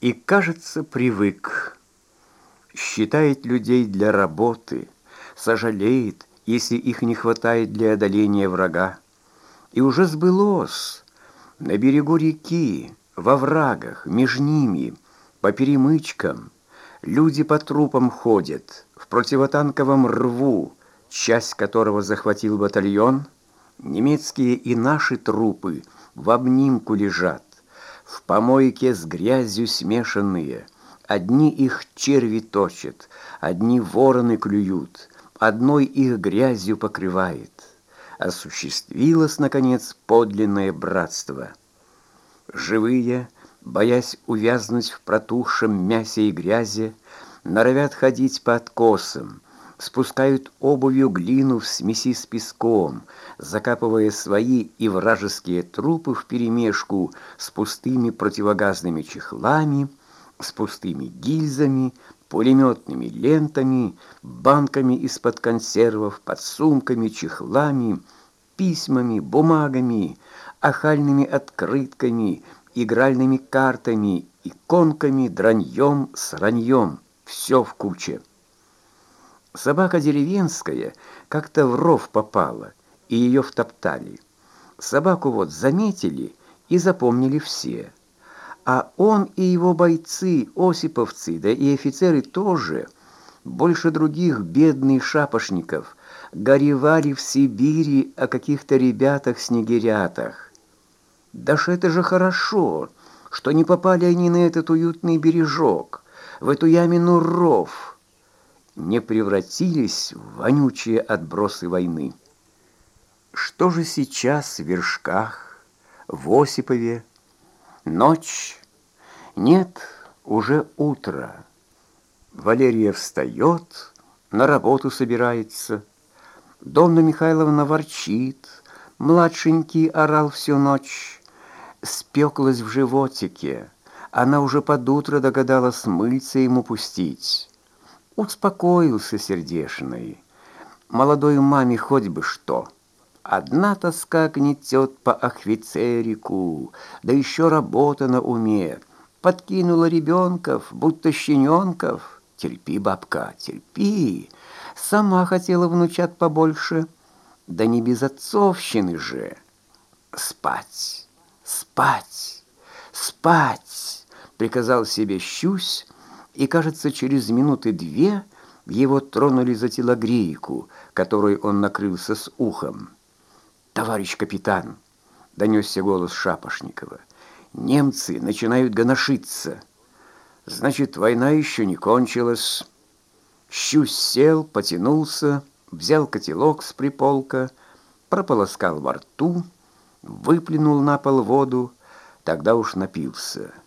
И, кажется, привык. Считает людей для работы, сожалеет, если их не хватает для одоления врага. И уже сбылось на берегу реки, во врагах, между ними, по перемычкам. Люди по трупам ходят, в противотанковом рву, часть которого захватил батальон. Немецкие и наши трупы в обнимку лежат, в помойке с грязью смешанные. Одни их черви точат, одни вороны клюют, одной их грязью покрывает. Осуществилось, наконец, подлинное братство. Живые, боясь увязнуть в протухшем мясе и грязи, норовят ходить по откосам, спускают обувью глину в смеси с песком, закапывая свои и вражеские трупы вперемешку с пустыми противогазными чехлами, с пустыми гильзами, пулеметными лентами, банками из-под консервов, подсумками, чехлами, письмами, бумагами, ахальными открытками, игральными картами, иконками, драньем, сраньем. Все в куче. Собака деревенская как-то в ров попала, и ее втоптали. Собаку вот заметили и запомнили все. А он и его бойцы, осиповцы, да и офицеры тоже, больше других бедных шапошников, горевали в Сибири о каких-то ребятах-снегирятах. Да ж это же хорошо, что не попали они на этот уютный бережок, в эту ямину ров, не превратились в вонючие отбросы войны. Что же сейчас в Вершках, в Осипове? Ночь? Нет, уже утро. Валерия встает, на работу собирается. Донна Михайловна ворчит, младшенький орал всю ночь. Спеклась в животике, она уже под утро догадалась мыться ему пустить. Успокоился сердешный. Молодой маме хоть бы что. Одна тоска гнетет по ахвицерику, да еще работа на уме. Подкинула ребенков, будто щененков. Терпи, бабка, терпи. Сама хотела внучат побольше. Да не без отцовщины же. Спать, спать, спать, приказал себе щусь, и, кажется, через минуты две его тронули за телогрейку, которой он накрылся с ухом. «Товарищ капитан!» — донесся голос Шапошникова. «Немцы начинают гоношиться. Значит, война еще не кончилась». Щусь сел, потянулся, взял котелок с приполка, прополоскал во рту, выплюнул на пол воду, тогда уж напился —